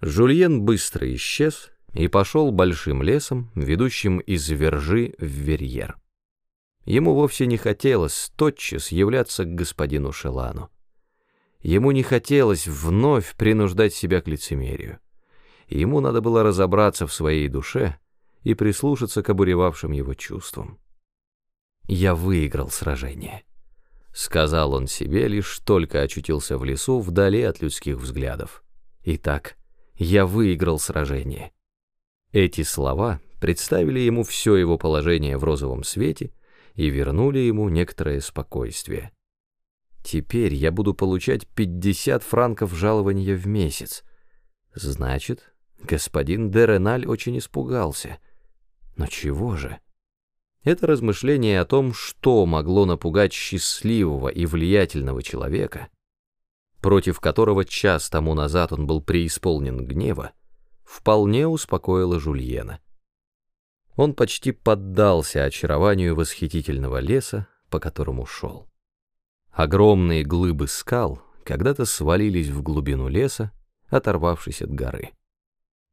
Жульен быстро исчез и пошел большим лесом, ведущим из Вержи в Верьер. Ему вовсе не хотелось тотчас являться к господину Шелану. Ему не хотелось вновь принуждать себя к лицемерию. Ему надо было разобраться в своей душе и прислушаться к обуревавшим его чувствам. «Я выиграл сражение», — сказал он себе, лишь только очутился в лесу вдали от людских взглядов. «Итак, я выиграл сражение». Эти слова представили ему все его положение в розовом свете и вернули ему некоторое спокойствие. Теперь я буду получать 50 франков жалования в месяц. Значит, господин Дереналь очень испугался. Но чего же? Это размышление о том, что могло напугать счастливого и влиятельного человека, против которого час тому назад он был преисполнен гнева, вполне успокоило Жульена. Он почти поддался очарованию восхитительного леса, по которому шел. Огромные глыбы скал когда-то свалились в глубину леса, оторвавшись от горы.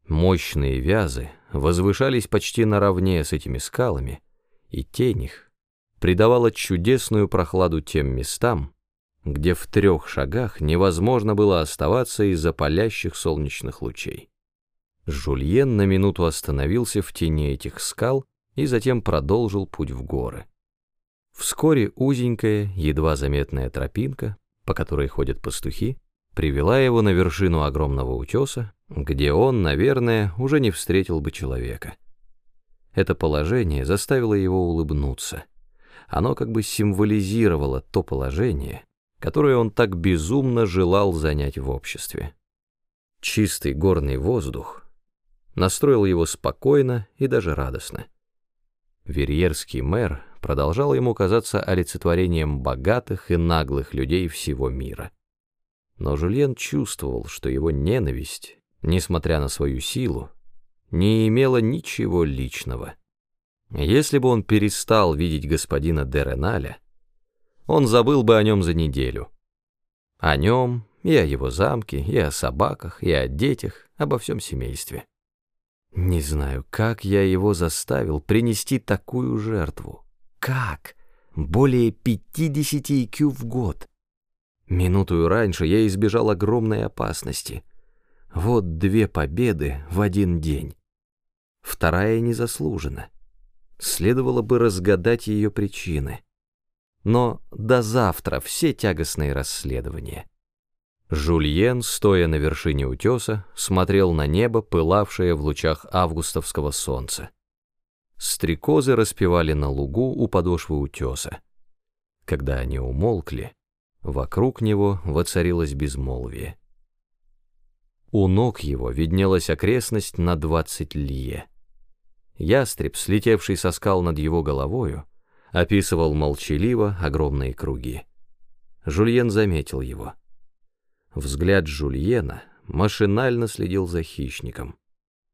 Мощные вязы возвышались почти наравне с этими скалами, и тень их придавала чудесную прохладу тем местам, где в трех шагах невозможно было оставаться из-за палящих солнечных лучей. Жульен на минуту остановился в тени этих скал и затем продолжил путь в горы. Вскоре узенькая, едва заметная тропинка, по которой ходят пастухи, привела его на вершину огромного утеса, где он, наверное, уже не встретил бы человека. Это положение заставило его улыбнуться. Оно как бы символизировало то положение, которое он так безумно желал занять в обществе. Чистый горный воздух настроил его спокойно и даже радостно. Верьерский мэр продолжал ему казаться олицетворением богатых и наглых людей всего мира. Но Жульен чувствовал, что его ненависть, несмотря на свою силу, не имела ничего личного. Если бы он перестал видеть господина Дереналя, он забыл бы о нем за неделю. О нем, и о его замке, и о собаках, и о детях, обо всем семействе. Не знаю, как я его заставил принести такую жертву. Как? Более 50 IQ в год. Минуту раньше я избежал огромной опасности. Вот две победы в один день. Вторая незаслужена. Следовало бы разгадать ее причины. Но до завтра все тягостные расследования. Жульен, стоя на вершине утеса, смотрел на небо, пылавшее в лучах августовского солнца. Стрекозы распевали на лугу у подошвы утеса. Когда они умолкли, вокруг него воцарилось безмолвие. У ног его виднелась окрестность на двадцать лье. Ястреб, слетевший со скал над его головою, описывал молчаливо огромные круги. Жульен заметил его. Взгляд Жульена машинально следил за хищником.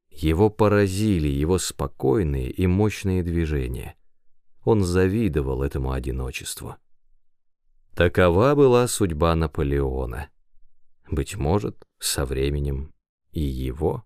Его поразили его спокойные и мощные движения. Он завидовал этому одиночеству. Такова была судьба Наполеона. Быть может, со временем и его.